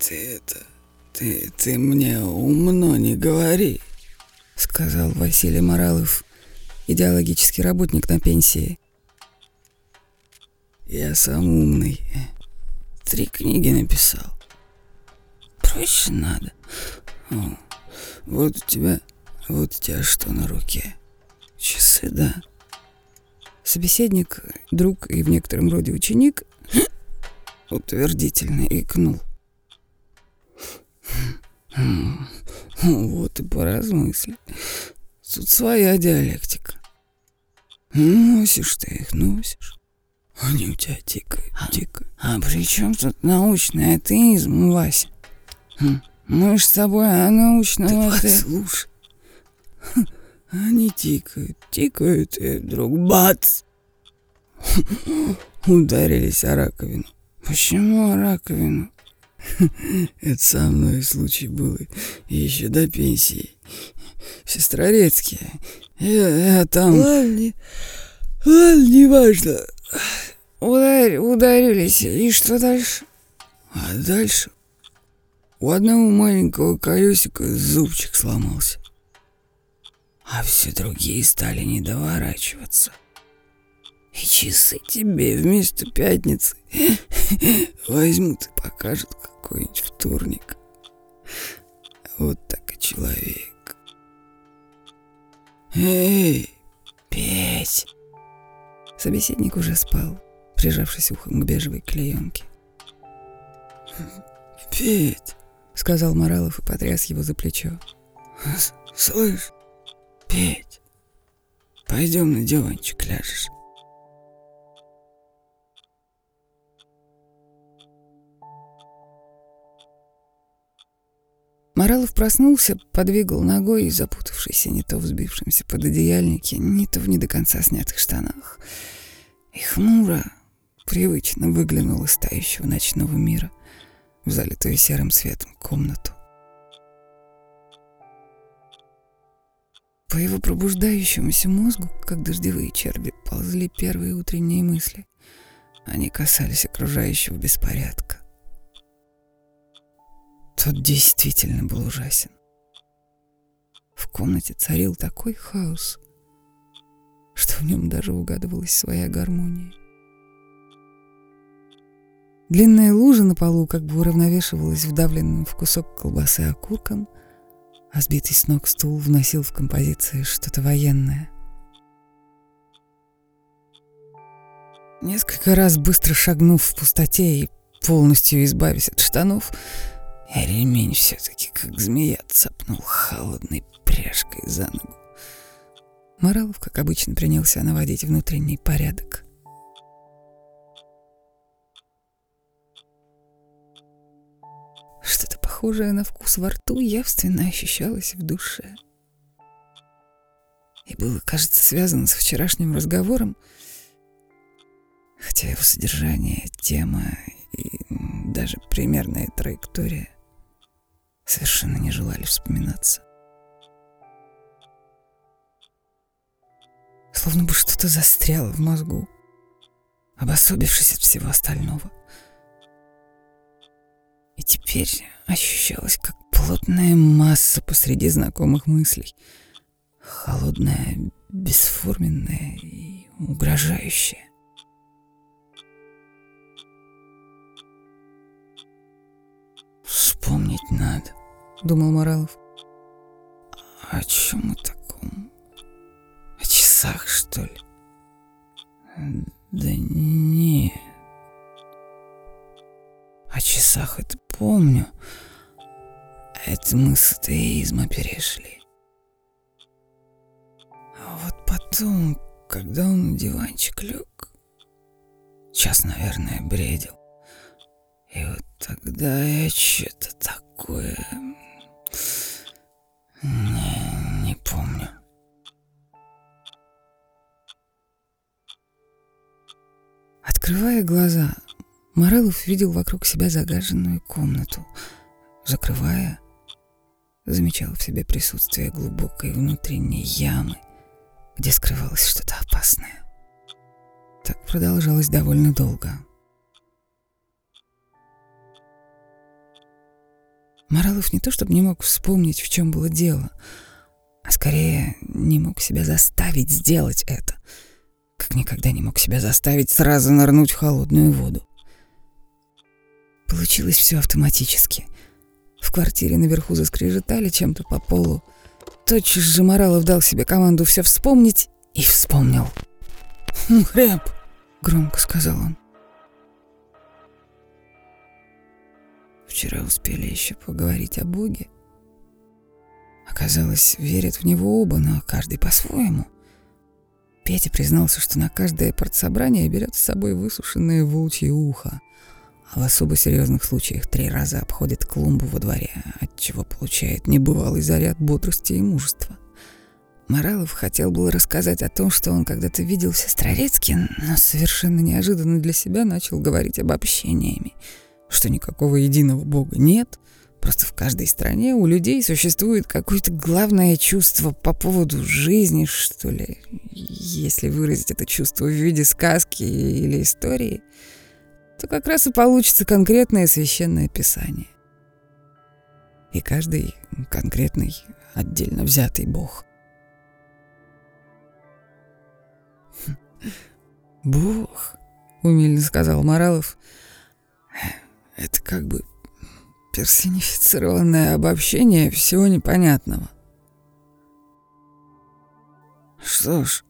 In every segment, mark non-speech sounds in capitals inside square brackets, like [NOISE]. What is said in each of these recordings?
Ты это... Ты, ты мне умно не говори, сказал Василий Моралов, идеологический работник на пенсии. Я сам умный. Три книги написал. Проще надо. О, вот у тебя... Вот у тебя что на руке? Часы, да? Собеседник, друг и в некотором роде ученик [CLEARS THROAT] утвердительно икнул. Вот и поразмысли. Тут своя диалектика. Носишь ты их, носишь. Они у тебя тикают, а, тикают. А, а при чем тут научный атеизм, Вася? Мы ж с тобой о научном... Ты послушай. Они тикают, тикают, и вдруг бац! Ударились о раковину. Почему о раковину? [LAUGHS] Это со мной случай был еще до пенсии. В Сестрорецке. Я, я там... Ладно, ладно, неважно. Удар, ударились, и что дальше? А дальше? У одного маленького колесика зубчик сломался. А все другие стали не доворачиваться. Часы тебе вместо пятницы [LAUGHS] возьмут и покажут какой-нибудь вторник. Вот так и человек. Эй, Петь! Собеседник уже спал, прижавшись ухом к бежевой клеенке. [LAUGHS] «Петь!» — сказал Моралов и потряс его за плечо. [LAUGHS] «Слышь, Петь, пойдем на диванчик ляжешь». Моралов проснулся, подвигал ногой и, запутавшийся не то в под одеяльнике, не то в не до конца снятых штанах. И хмуро, привычно выглянул из тающего ночного мира в залитую серым светом комнату. По его пробуждающемуся мозгу, как дождевые черви, ползли первые утренние мысли. Они касались окружающего беспорядка. Тот действительно был ужасен. В комнате царил такой хаос, что в нем даже угадывалась своя гармония. Длинная лужа на полу как бы уравновешивалась вдавленным в кусок колбасы окурком, а сбитый с ног стул вносил в композиции что-то военное. Несколько раз быстро шагнув в пустоте и полностью избавясь от штанов, ремень все-таки как змея цапнул холодной пряжкой за ногу. Моралов, как обычно, принялся наводить внутренний порядок. Что-то похожее на вкус во рту явственно ощущалось в душе. И было, кажется, связано с вчерашним разговором, хотя его содержание, тема и даже примерная траектория совершенно не желали вспоминаться. Словно бы что-то застряло в мозгу, обособившись от всего остального. И теперь ощущалось, как плотная масса посреди знакомых мыслей. Холодная, бесформенная и угрожающая. Вспомнить надо. — думал Моралов. «О чем о таком? О часах, что ли?» «Да нет. О часах это помню. Это мы с атеизма перешли. А вот потом, когда он на диванчик лег, час, наверное, бредил. И вот тогда я что-то такое не, не помню. Открывая глаза, Морелов видел вокруг себя загаженную комнату. Закрывая, замечал в себе присутствие глубокой внутренней ямы, где скрывалось что-то опасное. Так продолжалось довольно долго. Моралов не то чтобы не мог вспомнить, в чем было дело, а скорее не мог себя заставить сделать это, как никогда не мог себя заставить сразу нырнуть в холодную воду. Получилось все автоматически. В квартире наверху заскрежетали чем-то по полу. Тотчас же Моралов дал себе команду все вспомнить и вспомнил. «Хряб!» — громко сказал он. Вчера успели еще поговорить о Боге. Оказалось, верят в него оба, но каждый по-своему. Петя признался, что на каждое партсобрание берет с собой высушенное волчье ухо, а в особо серьезных случаях три раза обходит клумбу во дворе, от чего получает небывалый заряд бодрости и мужества. Моралов хотел было рассказать о том, что он когда-то видел в Сестрорецке, но совершенно неожиданно для себя начал говорить обобщениями — что никакого единого Бога нет, просто в каждой стране у людей существует какое-то главное чувство по поводу жизни, что ли, если выразить это чувство в виде сказки или истории, то как раз и получится конкретное священное писание. И каждый конкретный отдельно взятый Бог. «Бог», — умильно сказал Моралов, — это как бы персонифицированное обобщение всего непонятного. Что ж,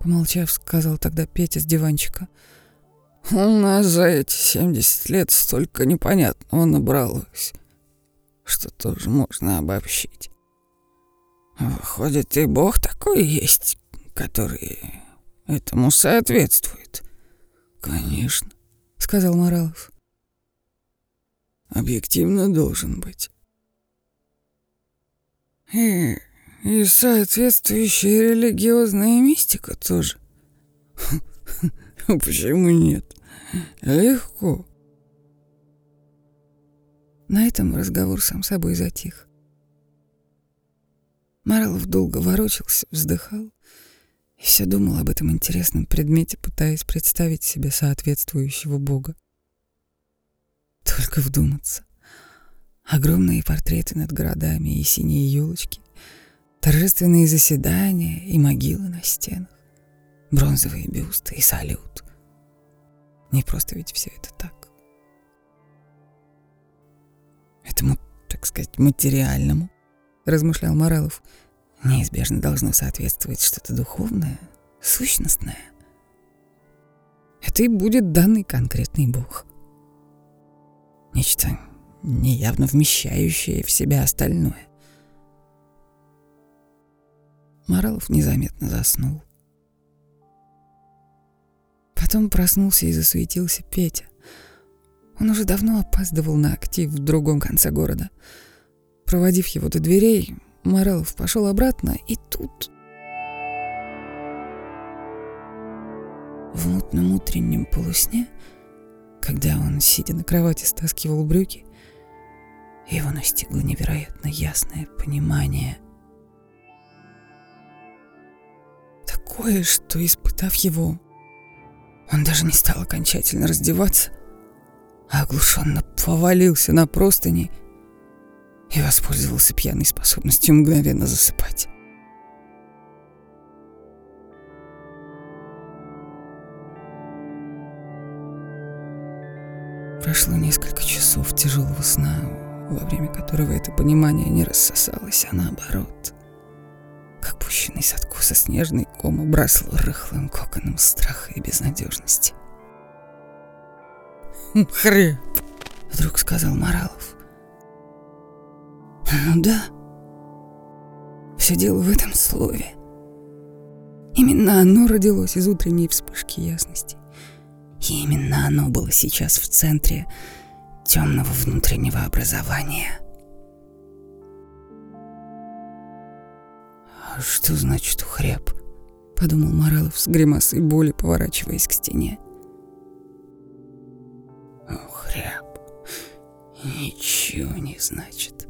помолчав, сказал тогда Петя с диванчика. У нас за эти 70 лет столько непонятного набралось, что тоже можно обобщить. Выходит, и Бог такой есть, который этому соответствует. Конечно, сказал Моралов объективно должен быть. И, и соответствующая религиозная мистика тоже. [LAUGHS] Почему нет? Легко. На этом разговор сам собой затих. Марлов долго ворочался, вздыхал и все думал об этом интересном предмете, пытаясь представить себе соответствующего бога. Только вдуматься. Огромные портреты над городами и синие елочки, торжественные заседания и могилы на стенах, бронзовые бюсты и салют. Не просто ведь все это так. Этому, так сказать, материальному, размышлял Моралов, неизбежно должно соответствовать что-то духовное, сущностное. Это и будет данный конкретный Бог — Нечто неявно вмещающее в себя остальное. Моралов незаметно заснул. Потом проснулся и засуетился Петя. Он уже давно опаздывал на актив в другом конце города. Проводив его до дверей, Моралов пошел обратно, и тут... В мутном утреннем полусне когда он, сидя на кровати, стаскивал брюки, его настигло невероятно ясное понимание. Такое, что, испытав его, он даже не стал окончательно раздеваться, а оглушенно повалился на простыни и воспользовался пьяной способностью мгновенно засыпать. Прошло несколько часов тяжелого сна, во время которого это понимание не рассосалось, а наоборот, как пущенный с откуса снежный ком обрасл рыхлым коконом страха и безнадежности. «Хреб!» — вдруг сказал Моралов. «Ну да, все дело в этом слове. Именно оно родилось из утренней вспышки ясности. И именно оно было сейчас в центре темного внутреннего образования. «А что значит хреб?» — подумал Моралов с гримасой боли, поворачиваясь к стене. «Хреб ничего не значит».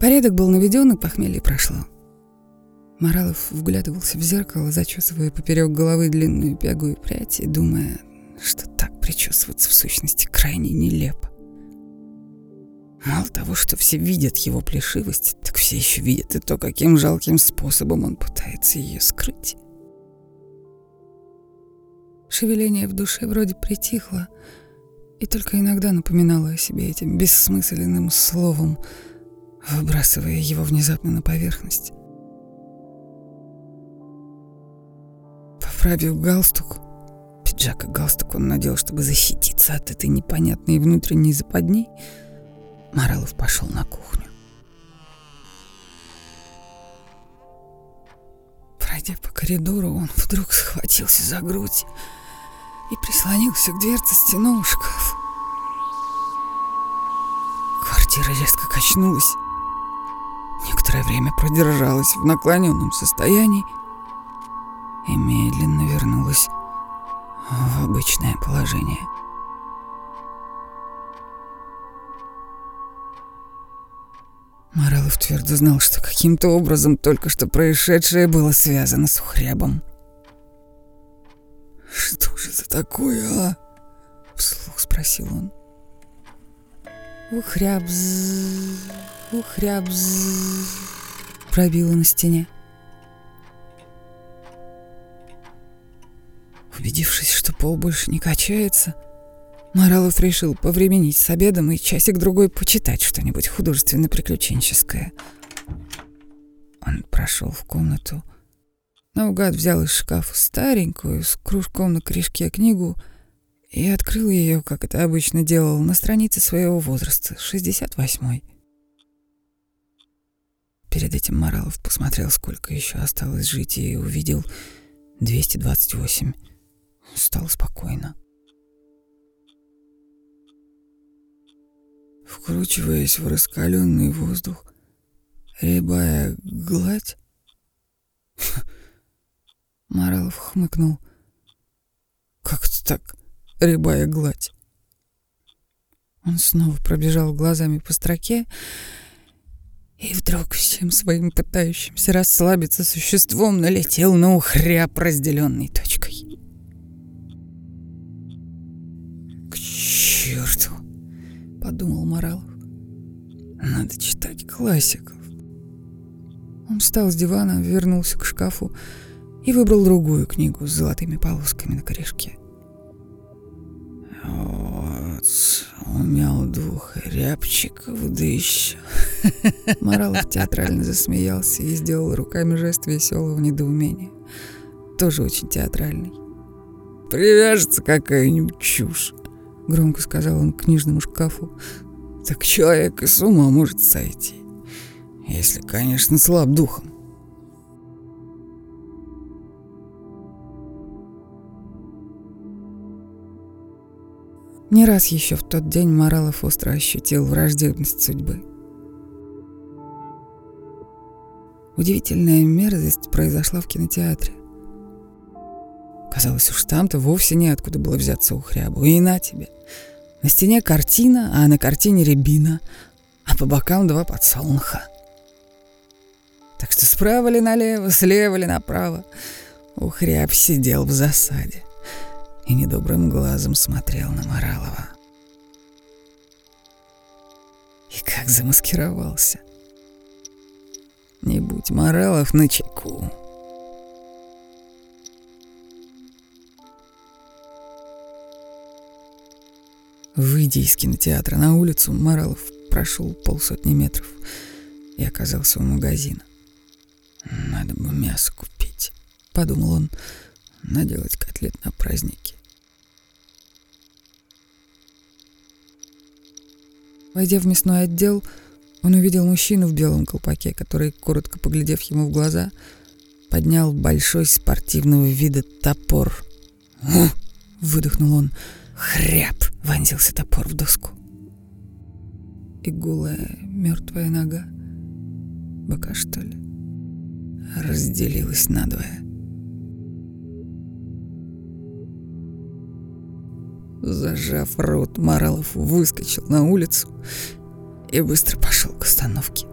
Порядок был наведен, и похмелье прошло. Моралов вглядывался в зеркало, зачесывая поперек головы длинную пягую прядь и думая, что так причесываться в сущности крайне нелепо. Мало того, что все видят его плешивость, так все еще видят и то, каким жалким способом он пытается ее скрыть. Шевеление в душе вроде притихло, и только иногда напоминало о себе этим бессмысленным словом, выбрасывая его внезапно на поверхность. Поправив галстук, пиджак и галстук он надел, чтобы защититься от этой непонятной внутренней западни, Маралов пошел на кухню. Пройдя по коридору, он вдруг схватился за грудь и прислонился к дверце стеной шкафа. Квартира резко качнулась. Некоторое время продержалась в наклоненном состоянии и медленно вернулась в обычное положение. Моралов твердо знал, что каким-то образом только что происшедшее было связано с ухрябом. «Что же это такое, а?» — вслух спросил он. «Ухрябз, ухрябз», — пробило на стене. Убедившись, что пол больше не качается, Моралов решил повременить с обедом и часик-другой почитать что-нибудь художественно-приключенческое. Он прошел в комнату, наугад взял из шкафа старенькую с кружком на корешке книгу и открыл ее, как это обычно делал, на странице своего возраста, 68-й. Перед этим Моралов посмотрел, сколько еще осталось жить, и увидел 228. Стало спокойно. Вкручиваясь в раскаленный воздух, рябая гладь, [LAUGHS] Моралов хмыкнул. Как это так, рябая гладь? Он снова пробежал глазами по строке, и вдруг всем своим пытающимся расслабиться существом налетел на ухряб, разделенный точкой. Подумал Моралов. «Надо читать классиков». Он встал с дивана, вернулся к шкафу и выбрал другую книгу с золотыми полосками на корешке. Вот, умел двух рябчиков, да еще... [LAUGHS] Моралов театрально засмеялся и сделал руками жест веселого недоумения. Тоже очень театральный. Привяжется какая-нибудь чушь. Громко сказал он книжному шкафу. Так человек и с ума может сойти. Если, конечно, слаб духом. Не раз еще в тот день Моралов остро ощутил враждебность судьбы. Удивительная мерзость произошла в кинотеатре. Казалось, уж там-то вовсе неоткуда было взяться у хрябу. И на тебе. На стене картина, а на картине рябина, а по бокам два подсолнуха. Так что справа ли налево, слева ли направо, ухряб сидел в засаде и недобрым глазом смотрел на Моралова. И как замаскировался. Не будь Моралов на чеку. Выйдя из кинотеатра на улицу, Моралов прошел полсотни метров и оказался у магазина. «Надо бы мясо купить», — подумал он, — «наделать котлет на праздники». Войдя в мясной отдел, он увидел мужчину в белом колпаке, который, коротко поглядев ему в глаза, поднял большой спортивного вида топор. «Выдохнул он. Хряб! Вонзился топор в доску. И голая мертвая нога, бока что ли, разделилась надвое. Зажав рот, Моралов выскочил на улицу и быстро пошел к остановке.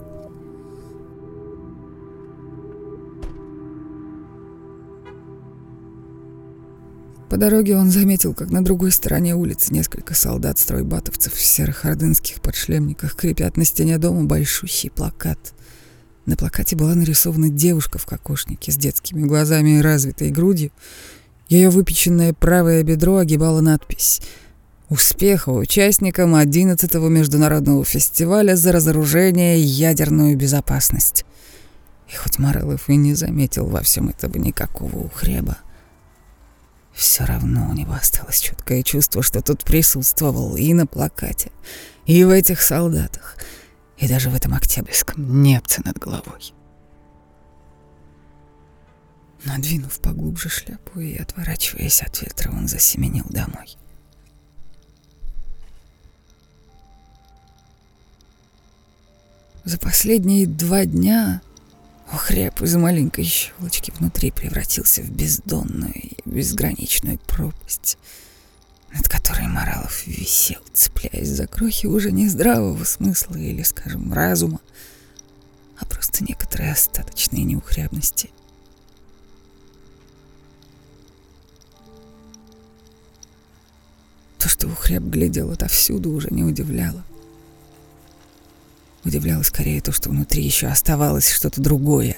По дороге он заметил, как на другой стороне улицы несколько солдат-стройбатовцев в серых ордынских подшлемниках крепят на стене дома большущий плакат. На плакате была нарисована девушка в кокошнике с детскими глазами и развитой грудью. Ее выпеченное правое бедро огибала надпись «Успеха участникам 11-го международного фестиваля за разоружение и ядерную безопасность». И хоть Морелов и не заметил во всем этого никакого ухреба, все равно у него осталось чуткое чувство, что тут присутствовал и на плакате, и в этих солдатах, и даже в этом октябрьском непце над головой. Надвинув поглубже шляпу и отворачиваясь от ветра, он засеменил домой. За последние два дня Охряб из маленькой щелочки внутри превратился в бездонную и безграничную пропасть, над которой Моралов висел, цепляясь за крохи уже не здравого смысла или, скажем, разума, а просто некоторые остаточные неухрябности. То, что Ухряб глядел отовсюду, уже не удивляло. Удивляло скорее то, что внутри еще оставалось что-то другое.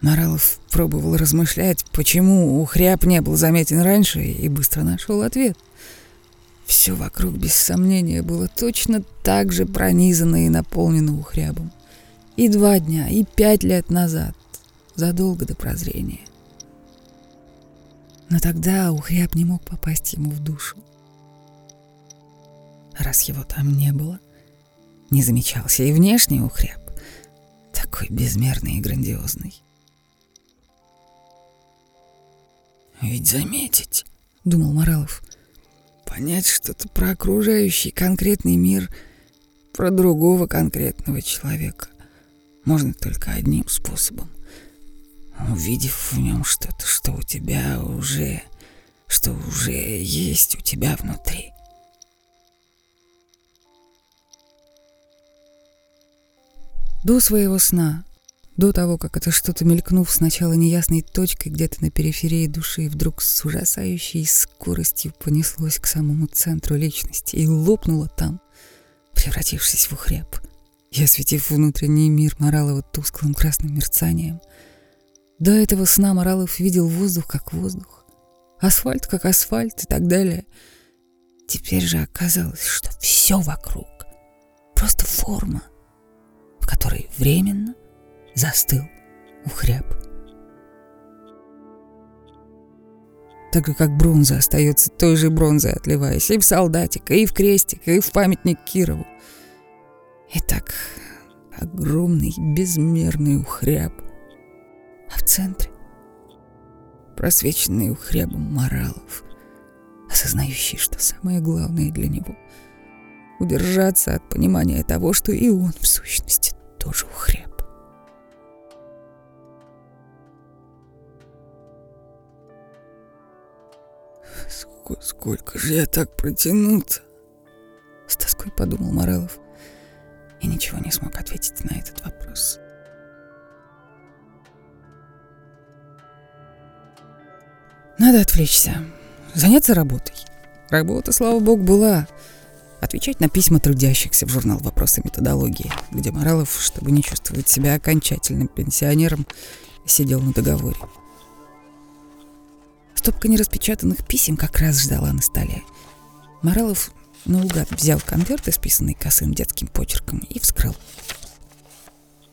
Моралов пробовал размышлять, почему ухряб не был заметен раньше, и быстро нашел ответ. Все вокруг, без сомнения, было точно так же пронизано и наполнено ухрябом. И два дня, и пять лет назад, задолго до прозрения. Но тогда ухряб не мог попасть ему в душу раз его там не было. Не замечался и внешний ухряб, такой безмерный и грандиозный. «Ведь заметить», — думал Моралов, — «понять что-то про окружающий конкретный мир, про другого конкретного человека можно только одним способом. Увидев в нем что-то, что у тебя уже, что уже есть у тебя внутри. До своего сна, до того, как это что-то мелькнув сначала неясной точкой где-то на периферии души, вдруг с ужасающей скоростью понеслось к самому центру личности и лопнуло там, превратившись в ухряб и осветив внутренний мир Моралова тусклым красным мерцанием. До этого сна Моралов видел воздух как воздух, асфальт как асфальт и так далее. Теперь же оказалось, что все вокруг — просто форма — в которой временно застыл ухряб. Так как бронза остается той же бронзой, отливаясь и в солдатика, и в крестик, и в памятник Кирову. И так огромный, безмерный ухряб. А в центре просвеченный ухрябом моралов, осознающий, что самое главное для него — удержаться от понимания того, что и он в сущности тоже ухреб. «Сколько же я так протянуться?» С тоской подумал Морелов и ничего не смог ответить на этот вопрос. Надо отвлечься, заняться работой. Работа, слава богу, была — отвечать на письма трудящихся в журнал «Вопросы методологии», где Моралов, чтобы не чувствовать себя окончательным пенсионером, сидел на договоре. Стопка нераспечатанных писем как раз ждала на столе. Моралов наугад взял конверт, исписанный косым детским почерком, и вскрыл.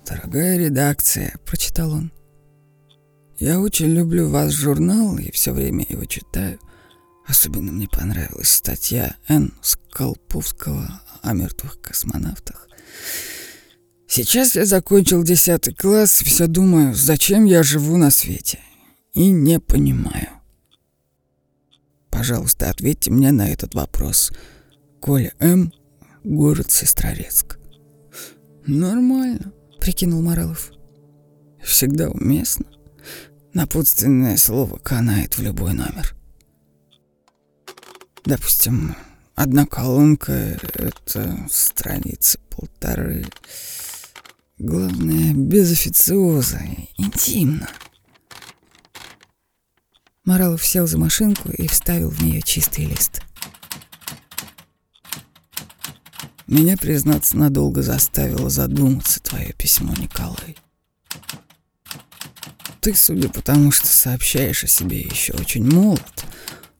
«Дорогая редакция», — прочитал он, — «я очень люблю ваш журнал и все время его читаю. Особенно мне понравилась статья Н. Скалповского о мертвых космонавтах. Сейчас я закончил десятый класс и все думаю, зачем я живу на свете. И не понимаю. Пожалуйста, ответьте мне на этот вопрос. Коля М. Город Сестрорецк. Нормально, прикинул Моралов. Всегда уместно. Напутственное слово канает в любой номер. Допустим, одна колонка — это страницы полторы. Главное, без официоза, интимно. Моралов сел за машинку и вставил в нее чистый лист. Меня, признаться, надолго заставило задуматься твое письмо, Николай. Ты, судя по тому, что сообщаешь о себе, еще очень молод,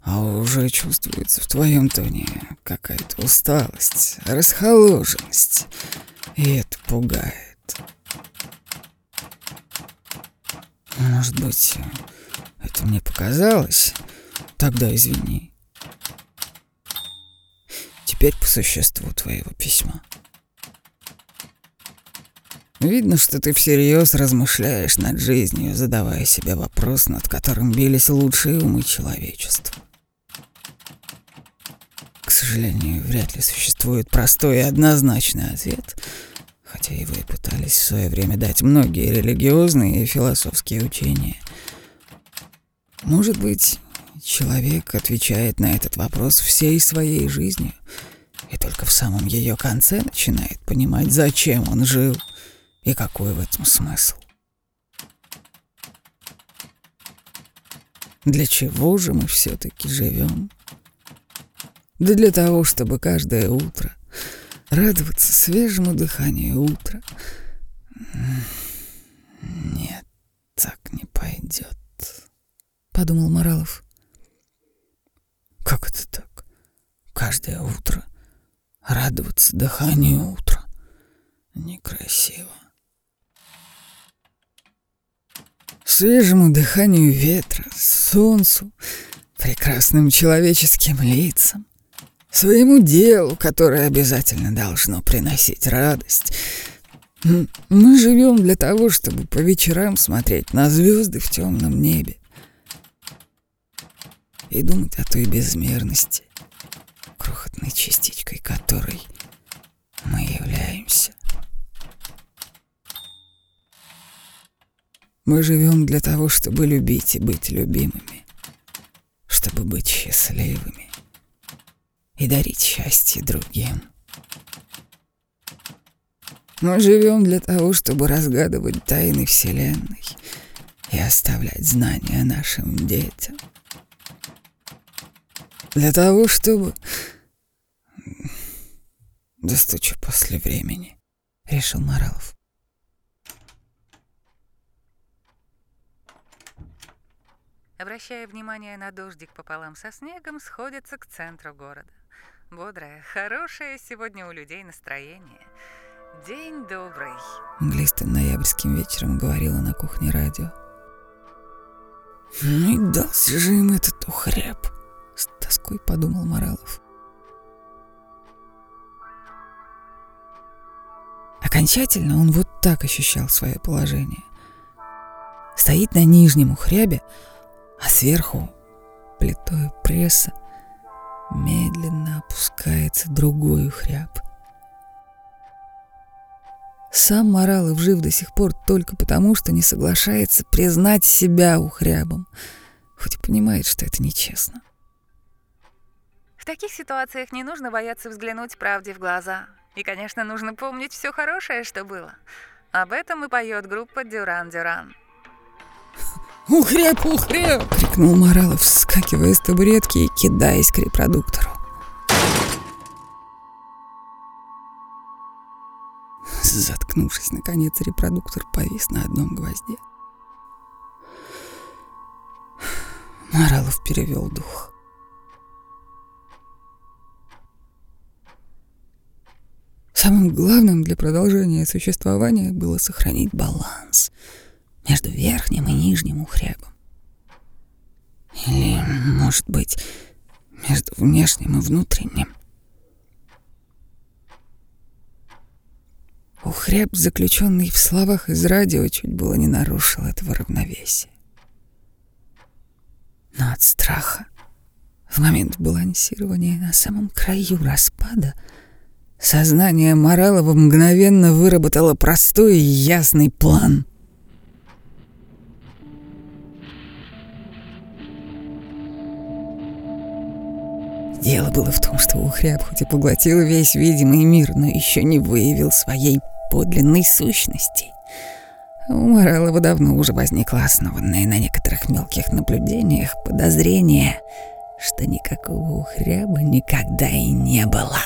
а уже чувствуется в твоем тоне какая-то усталость, расхоложенность, и это пугает. Может быть, это мне показалось? Тогда извини. Теперь по существу твоего письма. Видно, что ты всерьез размышляешь над жизнью, задавая себе вопрос, над которым бились лучшие умы человечества. К сожалению, вряд ли существует простой и однозначный ответ, хотя и вы пытались в свое время дать многие религиозные и философские учения. Может быть, человек отвечает на этот вопрос всей своей жизнью — и только в самом ее конце начинает понимать, зачем он жил и какой в этом смысл. Для чего же мы все-таки живем? Да для того, чтобы каждое утро радоваться свежему дыханию утра. Нет, так не пойдет, подумал Моралов. Как это так? Каждое утро радоваться дыханию утра. Некрасиво. Свежему дыханию ветра, солнцу, прекрасным человеческим лицам, своему делу, которое обязательно должно приносить радость. Мы живем для того, чтобы по вечерам смотреть на звезды в темном небе и думать о той безмерности, крохотной частичкой которой мы являемся. Мы живем для того, чтобы любить и быть любимыми, чтобы быть счастливыми и дарить счастье другим. Мы живем для того, чтобы разгадывать тайны Вселенной и оставлять знания нашим детям. Для того, чтобы Достучу после времени, решил Моралов. Обращая внимание на дождик пополам со снегом, сходятся к центру города. Бодрое, хорошее сегодня у людей настроение. День добрый. Мглистым ноябрьским вечером говорила на кухне радио. Ну и дался же им этот ухряб, с тоской подумал Моралов. Окончательно он вот так ощущал свое положение. Стоит на нижнем ухрябе, а сверху плитой пресса медленно опускается другой ухряб. Сам Моралов жив до сих пор только потому, что не соглашается признать себя ухрябом, хоть и понимает, что это нечестно. В таких ситуациях не нужно бояться взглянуть правде в глаза — и, конечно, нужно помнить все хорошее, что было. Об этом и поет группа «Дюран-Дюран». [LAUGHS] «Ухреп, ухреп!» — крикнул Моралов, вскакивая с табуретки и кидаясь к репродуктору. Заткнувшись, наконец, репродуктор повис на одном гвозде. Моралов перевел дух. Самым главным для продолжения существования было сохранить баланс между верхним и нижним ухрябом. Или, может быть, между внешним и внутренним. Ухряб, заключенный в словах из радио, чуть было не нарушил этого равновесия. Но от страха в момент балансирования на самом краю распада — Сознание Моралова мгновенно выработало простой и ясный план. Дело было в том, что Ухряб хоть и поглотил весь видимый мир, но еще не выявил своей подлинной сущности. У Моралова давно уже возникло основанное на некоторых мелких наблюдениях подозрение, что никакого ухряба никогда и не было.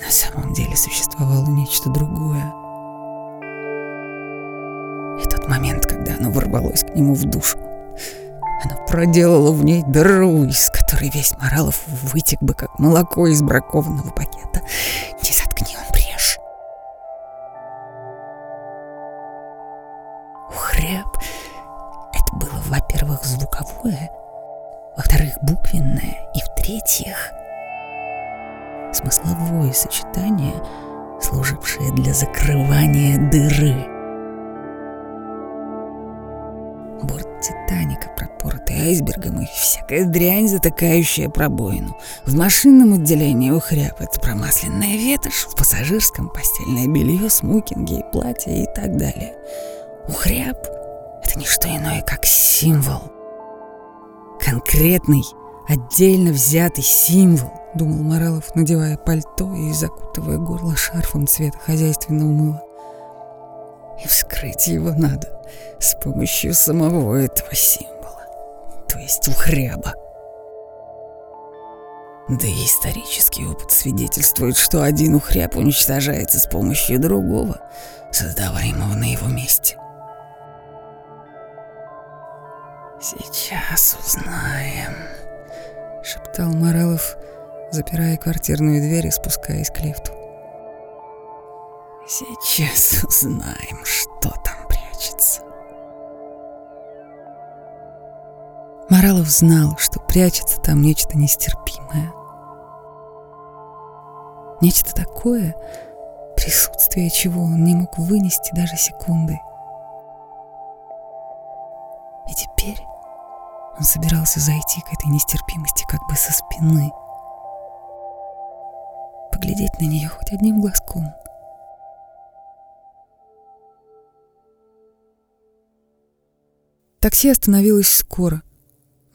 На самом деле существовало нечто другое. Тот момент, когда оно ворвалось к нему в душу, оно проделало в ней дыру, из которой весь Моралов вытек бы, как молоко из бракованного пакета. Не заткни он брешь. Ухряб — это было, во-первых, звуковое, во-вторых, буквенное, и в-третьих, смысловое сочетание, служившее для закрывания дыры — борт Титаника, пропоротый айсбергом и всякая дрянь, затыкающая пробоину. В машинном отделении ухряпает промасленная ветошь, в пассажирском постельное белье, смокинги и платья и так далее. Ухряп — это не что иное, как символ. Конкретный, отдельно взятый символ, думал Моралов, надевая пальто и закутывая горло шарфом цвета хозяйственного мыла. И вскрыть его надо с помощью самого этого символа, то есть ухряба. Да и исторический опыт свидетельствует, что один ухряб уничтожается с помощью другого, создаваемого на его месте. «Сейчас узнаем», — шептал Моралов, запирая квартирную дверь и спускаясь к лифту. «Сейчас узнаем, что там прячется». Моралов знал, что прячется там нечто нестерпимое. Нечто такое, присутствие чего он не мог вынести даже секунды. И теперь он собирался зайти к этой нестерпимости как бы со спины. Поглядеть на нее хоть одним глазком. Такси остановилось скоро —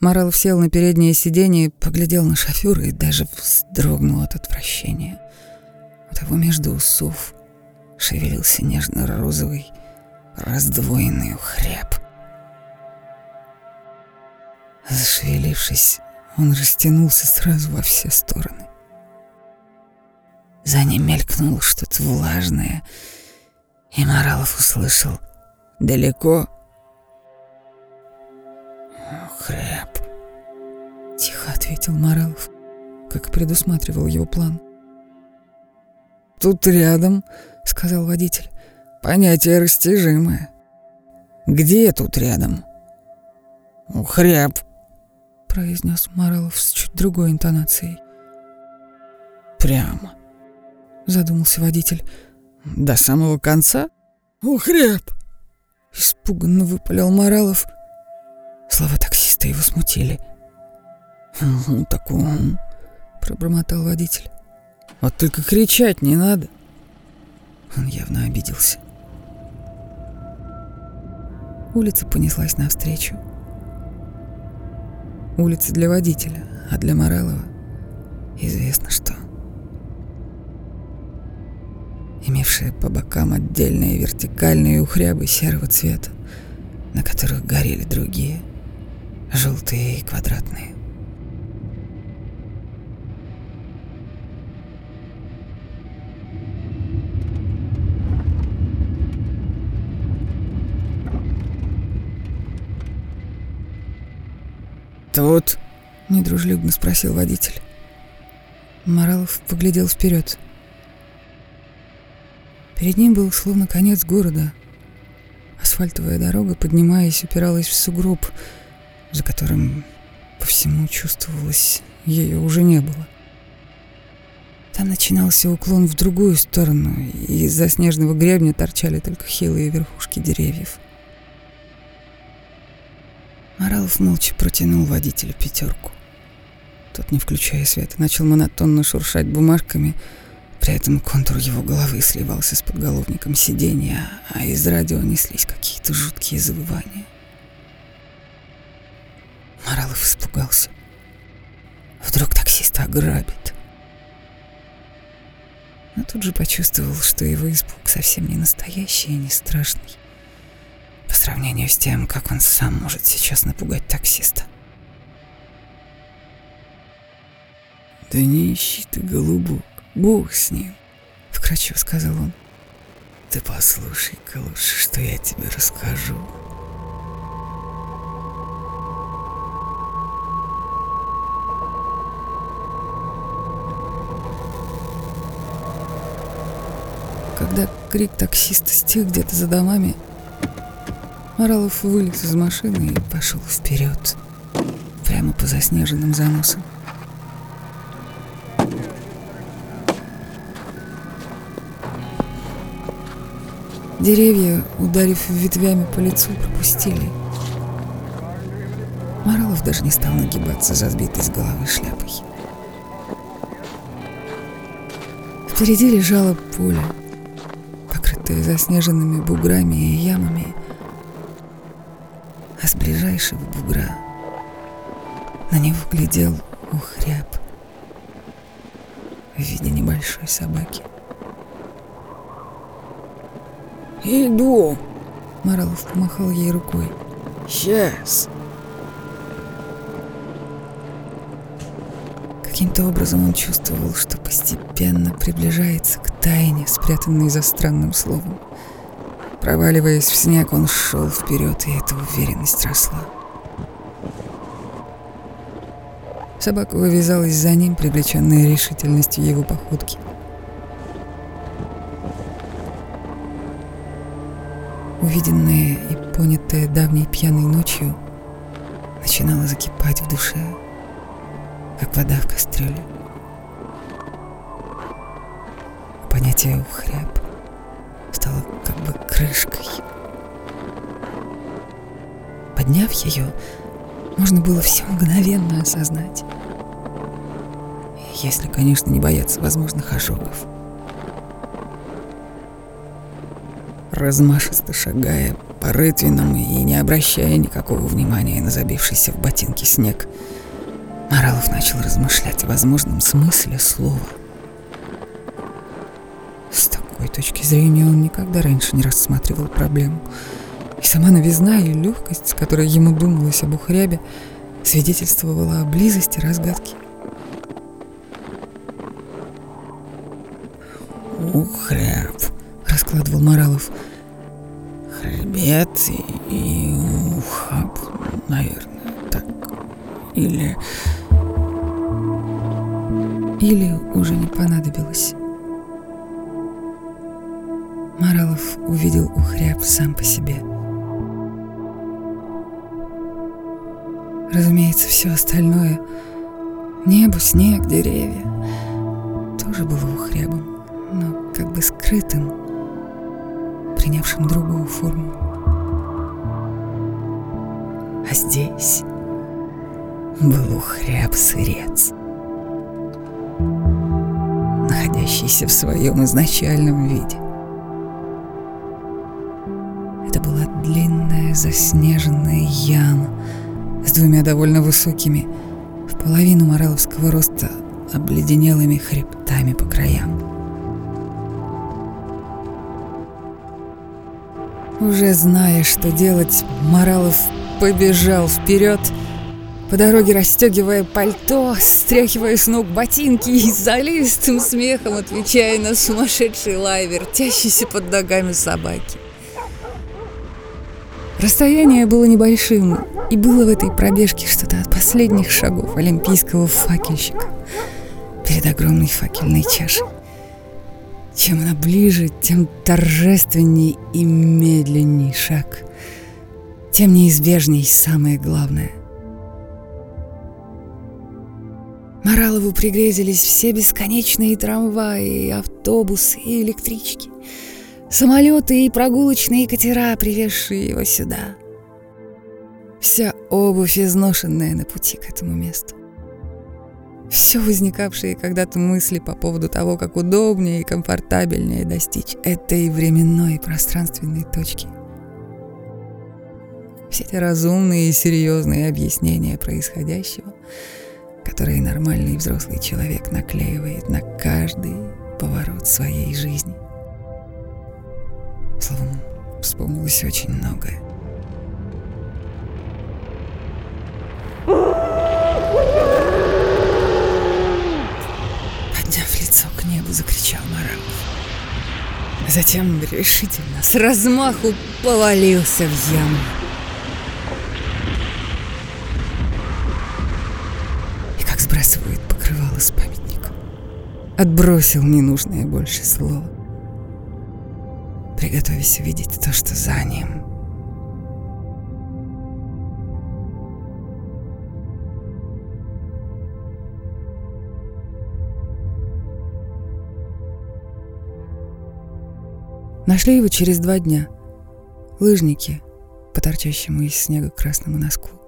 Моралов сел на переднее сиденье, поглядел на шофера и даже вздрогнул от отвращения. У того между усов шевелился нежно-розовый, раздвоенный ухряб. Зашевелившись, он растянулся сразу во все стороны. За ним мелькнуло что-то влажное, и Моралов услышал «Далеко?» «Хреб», — тихо ответил Моралов, как предусматривал его план. «Тут рядом», — сказал водитель, — «понятие растяжимое». «Где тут рядом?» «Хряб», — произнес Моралов с чуть другой интонацией. «Прямо», — задумался водитель. «До самого конца?» «Ухряб!» — испуганно выпалил Моралов — Слова таксиста его смутили. «Ну, так он...» — пробормотал водитель. «Вот только кричать не надо!» Он явно обиделся. Улица понеслась навстречу. Улица для водителя, а для Моралова известно что. Имевшая по бокам отдельные вертикальные ухрябы серого цвета, на которых горели другие — желтые и квадратные. «Тут?» — недружелюбно спросил водитель. Моралов поглядел вперед. Перед ним был словно конец города. Асфальтовая дорога, поднимаясь, упиралась в сугроб — за которым по всему чувствовалось, ее уже не было. Там начинался уклон в другую сторону, и из-за снежного гребня торчали только хилые верхушки деревьев. Моралов молча протянул водителю пятерку. Тот, не включая света, начал монотонно шуршать бумажками, при этом контур его головы сливался с подголовником сиденья, а из радио неслись какие-то жуткие завывания. Моралов испугался. Вдруг таксиста ограбит. но тут же почувствовал, что его испуг совсем не настоящий и не страшный по сравнению с тем, как он сам может сейчас напугать таксиста. «Да не ищи ты, голубок, бог с ним», — вкратчиво сказал он. «Ты послушай-ка лучше, что я тебе расскажу». Когда крик таксиста стих где-то за домами, Моралов вылез из машины и пошел вперед, прямо по заснеженным заносам. Деревья, ударив ветвями по лицу, пропустили. Моралов даже не стал нагибаться за сбитой с головы шляпой. Впереди лежало поле, покрытое заснеженными буграми и ямами, а с ближайшего бугра на него глядел ухряб в виде небольшой собаки. «Иду!» Моралов помахал ей рукой. «Сейчас!» Каким-то образом он чувствовал, что постепенно приближается к тайне, спрятанной за странным словом. Проваливаясь в снег, он шел вперед, и эта уверенность росла. Собака вывязалась за ним, привлеченная решительностью его походки. Увиденное и понятое давней пьяной ночью начинало закипать в душе, как вода в кастрюле. Понятие «ухряб» стало как бы крышкой. Подняв ее, можно было все мгновенно осознать. Если, конечно, не бояться возможных ожогов. размашисто шагая по рытвинам и не обращая никакого внимания на забившийся в ботинки снег, Моралов начал размышлять о возможном смысле слова. С такой точки зрения он никогда раньше не рассматривал проблему. И сама новизна и легкость, с которой ему думалось об ухрябе, свидетельствовала о близости разгадки. «Ухряб», — раскладывал Моралов, — хребет и ухаб, наверное, так. Или... Или уже не понадобилось. Моралов увидел ухряб сам по себе. Разумеется, все остальное — небо, снег, деревья — тоже было ухрябом, но как бы скрытым — принявшим другую форму. А здесь был ухряб-сырец, находящийся в своем изначальном виде. Заснеженная яма с двумя довольно высокими, в половину мораловского роста, обледенелыми хребтами по краям. Уже зная, что делать, Моралов побежал вперед, по дороге расстегивая пальто, стряхивая с ног ботинки и заливистым смехом отвечая на сумасшедший лай, вертящийся под ногами собаки. Расстояние было небольшим, и было в этой пробежке что-то от последних шагов олимпийского факельщика перед огромной факельной чашей. Чем она ближе, тем торжественней и медленней шаг, тем неизбежней самое главное. Моралову пригрезились все бесконечные трамваи, автобусы и электрички, самолеты и прогулочные катера, привезшие его сюда. Вся обувь, изношенная на пути к этому месту. Все возникавшие когда-то мысли по поводу того, как удобнее и комфортабельнее достичь этой временной и пространственной точки. Все эти разумные и серьезные объяснения происходящего, которые нормальный взрослый человек наклеивает на каждый поворот своей жизни. Словом, вспомнилось очень многое. Подняв лицо к небу, закричал Марамов. Затем решительно, с размаху повалился в яму. И как сбрасывает покрывало с памятника. Отбросил ненужное больше слово. Приготовясь увидеть то, что за ним. Нашли его через два дня. Лыжники по торчащему из снега красному носку.